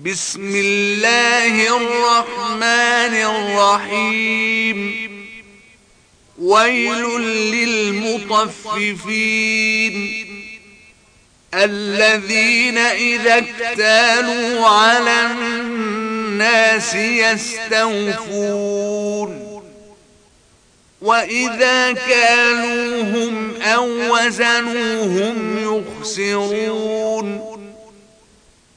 بسم الله الرحمن الرحيم. ويل للمطففين. الذين إذا اكتالوا على الناس يستوفون. وإذا كانوهم أو وزنوهم يخسرون.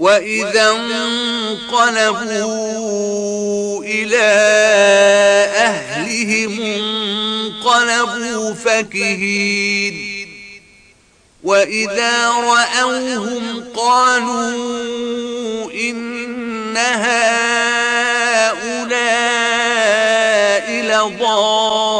وَإِذَا انقلبوا إِلَى أَهْلِهِمْ انقلبوا فَكِهِينَ وَإِذَا رَأَوْهُمْ قَالُوا إِنَّ هَؤُلَاءِ لضال